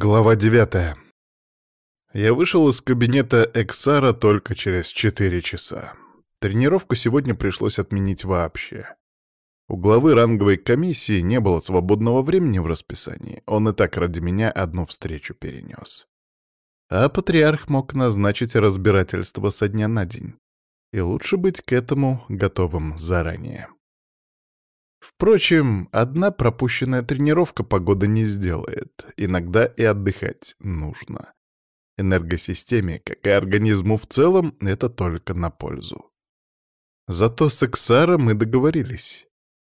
Глава девятая. Я вышел из кабинета Эксара только через четыре часа. Тренировку сегодня пришлось отменить вообще. У главы ранговой комиссии не было свободного времени в расписании, он и так ради меня одну встречу перенес. А патриарх мог назначить разбирательство со дня на день. И лучше быть к этому готовым заранее. Впрочем, одна пропущенная тренировка погода не сделает. Иногда и отдыхать нужно. Энергосистеме, как и организму в целом, это только на пользу. Зато с Эксаром мы договорились.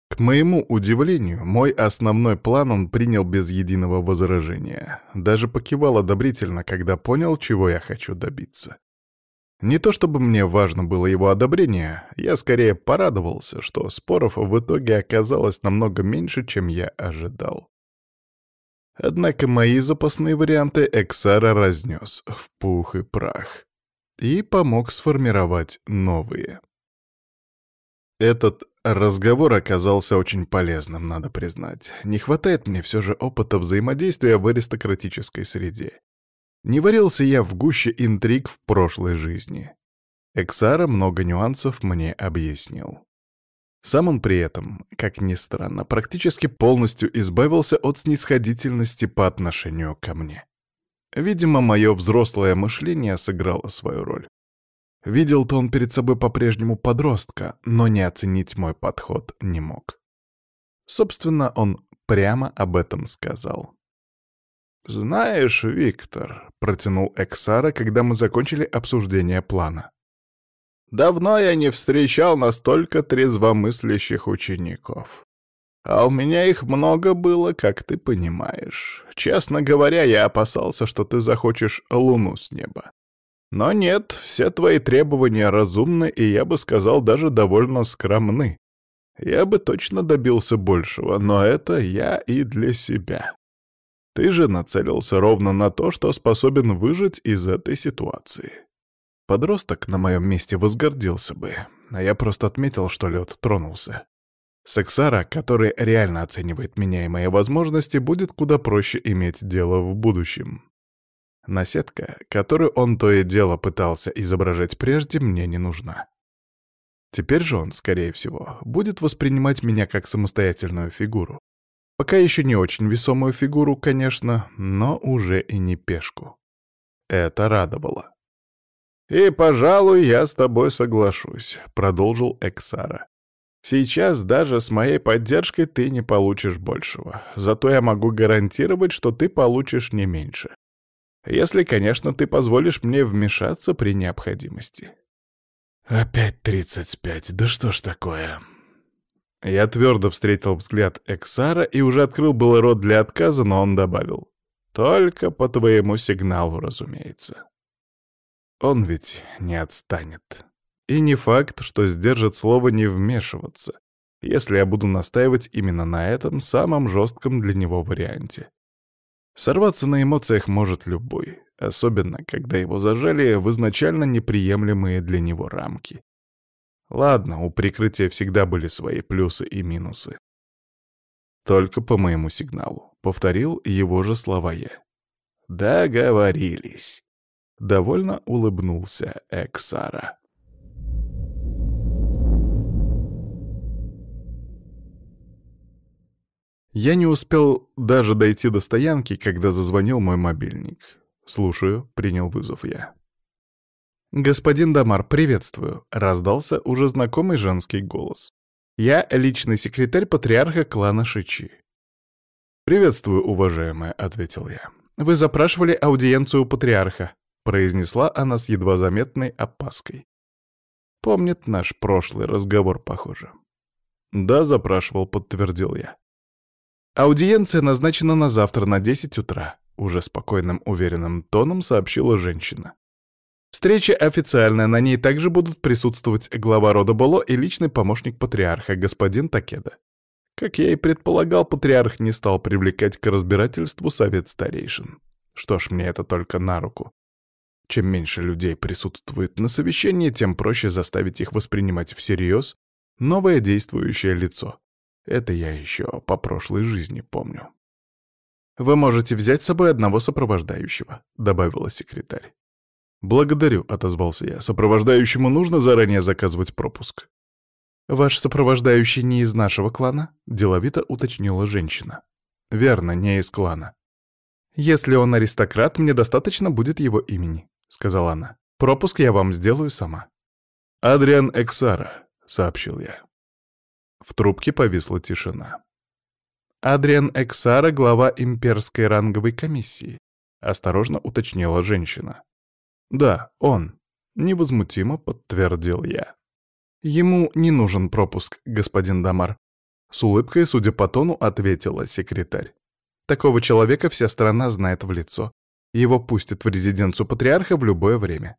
К моему удивлению, мой основной план он принял без единого возражения. Даже покивал одобрительно, когда понял, чего я хочу добиться. Не то чтобы мне важно было его одобрение, я скорее порадовался, что споров в итоге оказалось намного меньше, чем я ожидал. Однако мои запасные варианты Эксара разнес в пух и прах и помог сформировать новые. Этот разговор оказался очень полезным, надо признать. Не хватает мне все же опыта взаимодействия в аристократической среде. Не варился я в гуще интриг в прошлой жизни. Эксара много нюансов мне объяснил. Сам он при этом, как ни странно, практически полностью избавился от снисходительности по отношению ко мне. Видимо, мое взрослое мышление сыграло свою роль. Видел-то он перед собой по-прежнему подростка, но не оценить мой подход не мог. Собственно, он прямо об этом сказал. «Знаешь, Виктор», — протянул Эксара, когда мы закончили обсуждение плана. «Давно я не встречал настолько трезвомыслящих учеников. А у меня их много было, как ты понимаешь. Честно говоря, я опасался, что ты захочешь луну с неба. Но нет, все твои требования разумны и, я бы сказал, даже довольно скромны. Я бы точно добился большего, но это я и для себя. Ты же нацелился ровно на то, что способен выжить из этой ситуации. Подросток на моем месте возгордился бы, а я просто отметил, что лед тронулся. Сексара, который реально оценивает меня и мои возможности, будет куда проще иметь дело в будущем. Наседка, которую он то и дело пытался изображать прежде, мне не нужна. Теперь же он, скорее всего, будет воспринимать меня как самостоятельную фигуру, Пока еще не очень весомую фигуру, конечно, но уже и не пешку. Это радовало. «И, пожалуй, я с тобой соглашусь», — продолжил Эксара. «Сейчас даже с моей поддержкой ты не получишь большего. Зато я могу гарантировать, что ты получишь не меньше. Если, конечно, ты позволишь мне вмешаться при необходимости». «Опять тридцать пять, да что ж такое?» Я твердо встретил взгляд Эксара и уже открыл был рот для отказа, но он добавил. «Только по твоему сигналу, разумеется». Он ведь не отстанет. И не факт, что сдержит слово не вмешиваться, если я буду настаивать именно на этом самом жестком для него варианте. Сорваться на эмоциях может любой, особенно когда его зажали в изначально неприемлемые для него рамки. Ладно, у прикрытия всегда были свои плюсы и минусы. Только по моему сигналу. Повторил его же слова я. Договорились. Довольно улыбнулся Эксара. Я не успел даже дойти до стоянки, когда зазвонил мой мобильник. «Слушаю», — принял вызов я. «Господин Дамар, приветствую», — раздался уже знакомый женский голос. «Я личный секретарь патриарха клана Шичи». «Приветствую, уважаемая», — ответил я. «Вы запрашивали аудиенцию у патриарха», — произнесла она с едва заметной опаской. Помнит наш прошлый разговор, похоже. «Да, запрашивал», — подтвердил я. «Аудиенция назначена на завтра на 10 утра», — уже спокойным, уверенным тоном сообщила женщина. Встреча официальная, на ней также будут присутствовать глава рода Боло и личный помощник патриарха, господин Такеда. Как я и предполагал, патриарх не стал привлекать к разбирательству совет старейшин. Что ж, мне это только на руку. Чем меньше людей присутствует на совещании, тем проще заставить их воспринимать всерьез новое действующее лицо. Это я еще по прошлой жизни помню. «Вы можете взять с собой одного сопровождающего», — добавила секретарь. «Благодарю», — отозвался я. «Сопровождающему нужно заранее заказывать пропуск». «Ваш сопровождающий не из нашего клана?» — деловито уточнила женщина. «Верно, не из клана». «Если он аристократ, мне достаточно будет его имени», — сказала она. «Пропуск я вам сделаю сама». «Адриан Эксара», — сообщил я. В трубке повисла тишина. «Адриан Эксара, глава имперской ранговой комиссии», — осторожно уточнила женщина. «Да, он», — невозмутимо подтвердил я. «Ему не нужен пропуск, господин Дамар», — с улыбкой, судя по тону, ответила секретарь. «Такого человека вся страна знает в лицо. Его пустят в резиденцию патриарха в любое время.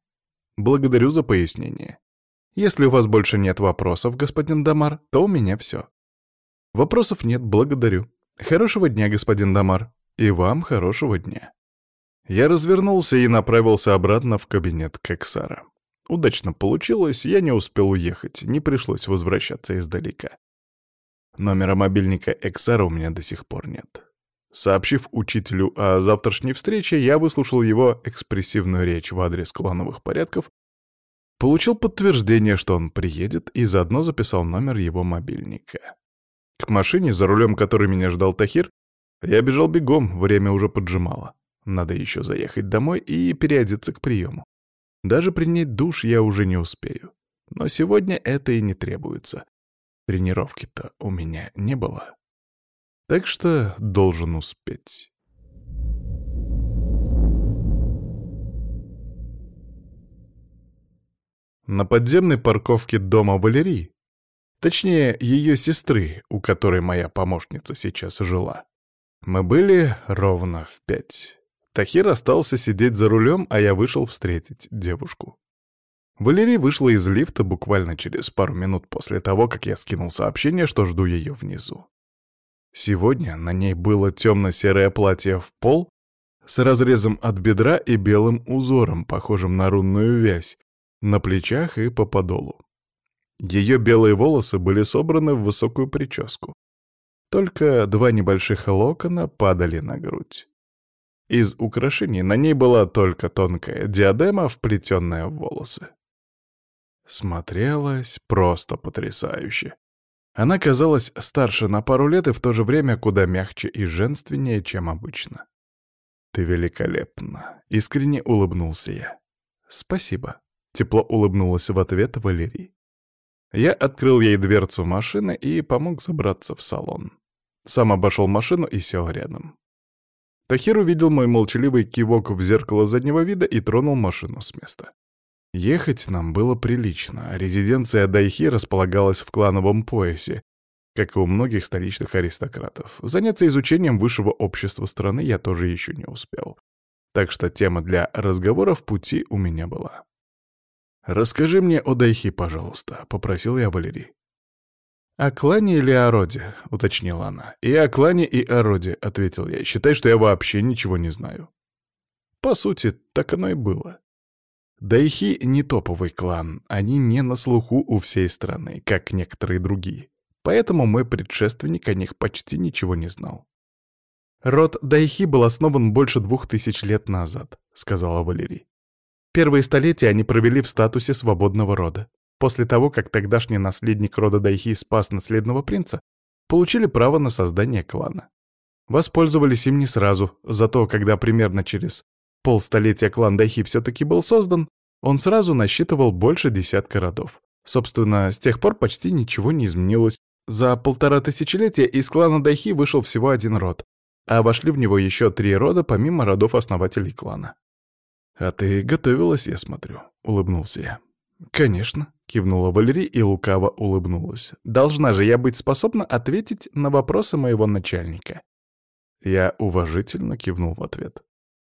Благодарю за пояснение. Если у вас больше нет вопросов, господин Дамар, то у меня все. Вопросов нет, благодарю. Хорошего дня, господин Дамар. И вам хорошего дня. Я развернулся и направился обратно в кабинет Кексара. Удачно получилось, я не успел уехать, не пришлось возвращаться издалека. Номера мобильника Эксара у меня до сих пор нет. Сообщив учителю о завтрашней встрече, я выслушал его экспрессивную речь в адрес клановых порядков, получил подтверждение, что он приедет, и заодно записал номер его мобильника. К машине, за рулем которой меня ждал Тахир, я бежал бегом, время уже поджимало. Надо еще заехать домой и переодеться к приему. Даже принять душ я уже не успею. Но сегодня это и не требуется. Тренировки-то у меня не было. Так что должен успеть. На подземной парковке дома Валерии Точнее, ее сестры, у которой моя помощница сейчас жила. Мы были ровно в пять. Тахир остался сидеть за рулем, а я вышел встретить девушку. Валерий вышла из лифта буквально через пару минут после того, как я скинул сообщение, что жду ее внизу. Сегодня на ней было темно-серое платье в пол с разрезом от бедра и белым узором, похожим на рунную вязь, на плечах и по подолу. Ее белые волосы были собраны в высокую прическу. Только два небольших локона падали на грудь. Из украшений на ней была только тонкая диадема, вплетенная в волосы. Смотрелась просто потрясающе. Она казалась старше на пару лет и в то же время куда мягче и женственнее, чем обычно. «Ты великолепна!» — искренне улыбнулся я. «Спасибо», — тепло улыбнулась в ответ Валерий. Я открыл ей дверцу машины и помог забраться в салон. Сам обошел машину и сел рядом. Тахир увидел мой молчаливый кивок в зеркало заднего вида и тронул машину с места. Ехать нам было прилично, а резиденция Дайхи располагалась в клановом поясе, как и у многих столичных аристократов. Заняться изучением высшего общества страны я тоже еще не успел. Так что тема для разговора в пути у меня была. «Расскажи мне о Дайхи, пожалуйста», — попросил я Валерий. «О клане или о роде?» — уточнила она. «И о клане, и о роде», — ответил я. «Считай, что я вообще ничего не знаю». По сути, так оно и было. Дайхи — не топовый клан, они не на слуху у всей страны, как некоторые другие. Поэтому мой предшественник о них почти ничего не знал. «Род Дайхи был основан больше двух тысяч лет назад», — сказала Валерий. Первые столетия они провели в статусе свободного рода. После того, как тогдашний наследник рода Дайхи спас наследного принца, получили право на создание клана. Воспользовались им не сразу, зато когда примерно через полстолетия клан Дайхи все-таки был создан, он сразу насчитывал больше десятка родов. Собственно, с тех пор почти ничего не изменилось. За полтора тысячелетия из клана Дайхи вышел всего один род, а вошли в него еще три рода помимо родов-основателей клана. «А ты готовилась, я смотрю», — улыбнулся я. «Конечно», — кивнула Валерий и лукаво улыбнулась. «Должна же я быть способна ответить на вопросы моего начальника». Я уважительно кивнул в ответ.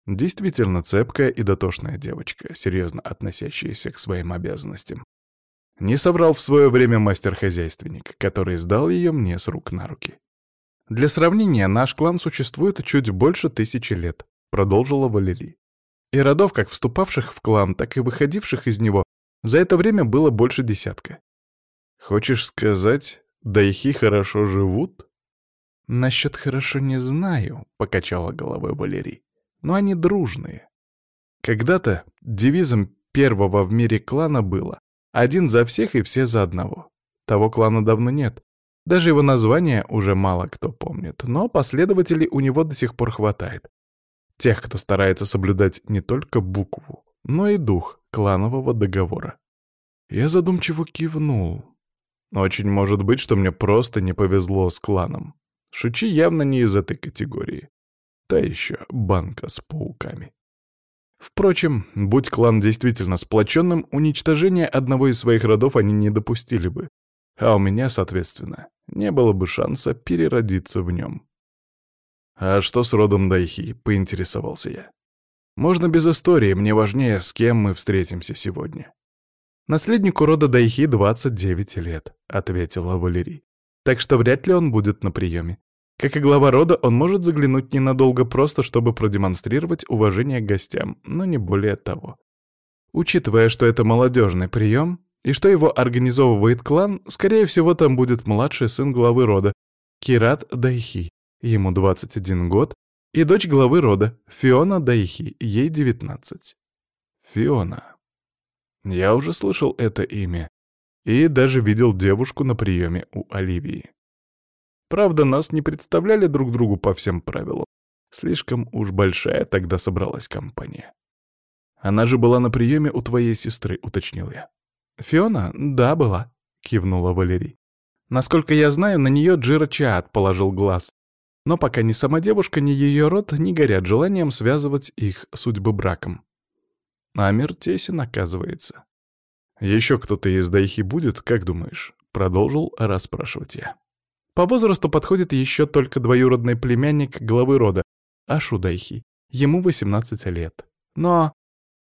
Действительно цепкая и дотошная девочка, серьезно относящаяся к своим обязанностям. Не собрал в свое время мастер-хозяйственник, который сдал ее мне с рук на руки. «Для сравнения, наш клан существует чуть больше тысячи лет», — продолжила Валерий. И родов, как вступавших в клан, так и выходивших из него, за это время было больше десятка. Хочешь сказать, дайхи хорошо живут? «Насчет хорошо не знаю», — покачала головой Валерий. «Но они дружные. Когда-то девизом первого в мире клана было «один за всех и все за одного». Того клана давно нет. Даже его название уже мало кто помнит, но последователей у него до сих пор хватает. Тех, кто старается соблюдать не только букву, но и дух кланового договора. Я задумчиво кивнул. Очень может быть, что мне просто не повезло с кланом. Шучи явно не из этой категории. Та еще банка с пауками. Впрочем, будь клан действительно сплоченным, уничтожение одного из своих родов они не допустили бы. А у меня, соответственно, не было бы шанса переродиться в нем. «А что с родом Дайхи?» — поинтересовался я. «Можно без истории, мне важнее, с кем мы встретимся сегодня». «Наследнику рода Дайхи 29 лет», — ответила Валерий. «Так что вряд ли он будет на приеме. Как и глава рода, он может заглянуть ненадолго просто, чтобы продемонстрировать уважение к гостям, но не более того. Учитывая, что это молодежный прием, и что его организовывает клан, скорее всего, там будет младший сын главы рода, Кират Дайхи, ему 21 год, и дочь главы рода, Фиона Дайхи, ей 19. Фиона. Я уже слышал это имя и даже видел девушку на приеме у Оливии. Правда, нас не представляли друг другу по всем правилам. Слишком уж большая тогда собралась компания. Она же была на приеме у твоей сестры, уточнил я. «Фиона? Да, была», — кивнула Валерий. «Насколько я знаю, на нее Джира Чаат положил глаз. Но пока ни сама девушка, ни ее род не горят желанием связывать их судьбы браком. А мир тесен, оказывается. «Еще кто-то из Дайхи будет, как думаешь?» — продолжил расспрашивать я. По возрасту подходит еще только двоюродный племянник главы рода, Ашу Дайхи. Ему 18 лет. Но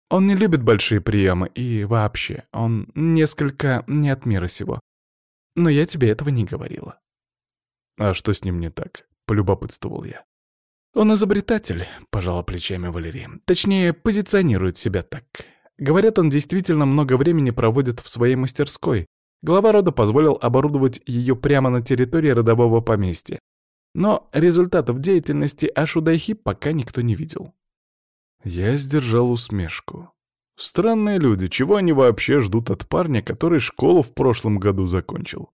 он не любит большие приемы, и вообще, он несколько не от мира сего. Но я тебе этого не говорила. А что с ним не так? Полюбопытствовал я. Он изобретатель, пожала плечами Валерий. Точнее, позиционирует себя так. Говорят, он действительно много времени проводит в своей мастерской. Глава рода позволил оборудовать ее прямо на территории родового поместья. Но результатов деятельности Ашудайхи пока никто не видел. Я сдержал усмешку. Странные люди, чего они вообще ждут от парня, который школу в прошлом году закончил?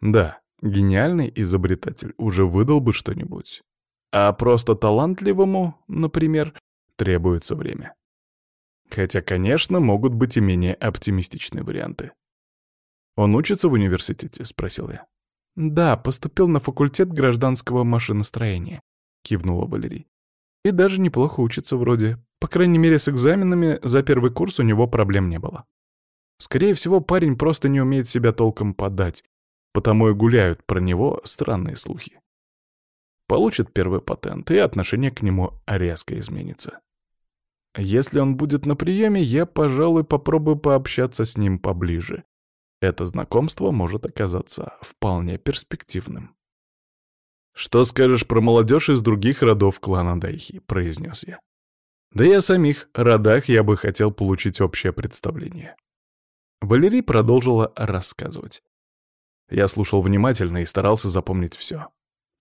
Да, гениальный изобретатель уже выдал бы что-нибудь. А просто талантливому, например, требуется время. Хотя, конечно, могут быть и менее оптимистичные варианты. «Он учится в университете?» — спросил я. «Да, поступил на факультет гражданского машиностроения», — кивнула Валерий. И даже неплохо учится вроде. По крайней мере, с экзаменами за первый курс у него проблем не было. Скорее всего, парень просто не умеет себя толком подать, потому и гуляют про него странные слухи. Получит первый патент, и отношение к нему резко изменится. Если он будет на приеме, я, пожалуй, попробую пообщаться с ним поближе. Это знакомство может оказаться вполне перспективным. «Что скажешь про молодежь из других родов клана Дайхи?» — произнес я. «Да и о самих родах я бы хотел получить общее представление». Валерий продолжила рассказывать. Я слушал внимательно и старался запомнить все.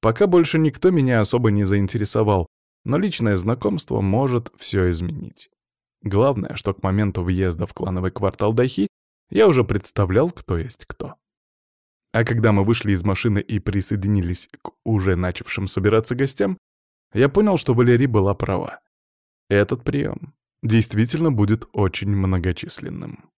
Пока больше никто меня особо не заинтересовал, но личное знакомство может все изменить. Главное, что к моменту въезда в клановый квартал Дахи я уже представлял, кто есть кто. А когда мы вышли из машины и присоединились к уже начавшим собираться гостям, я понял, что Валерий была права. Этот прием действительно будет очень многочисленным.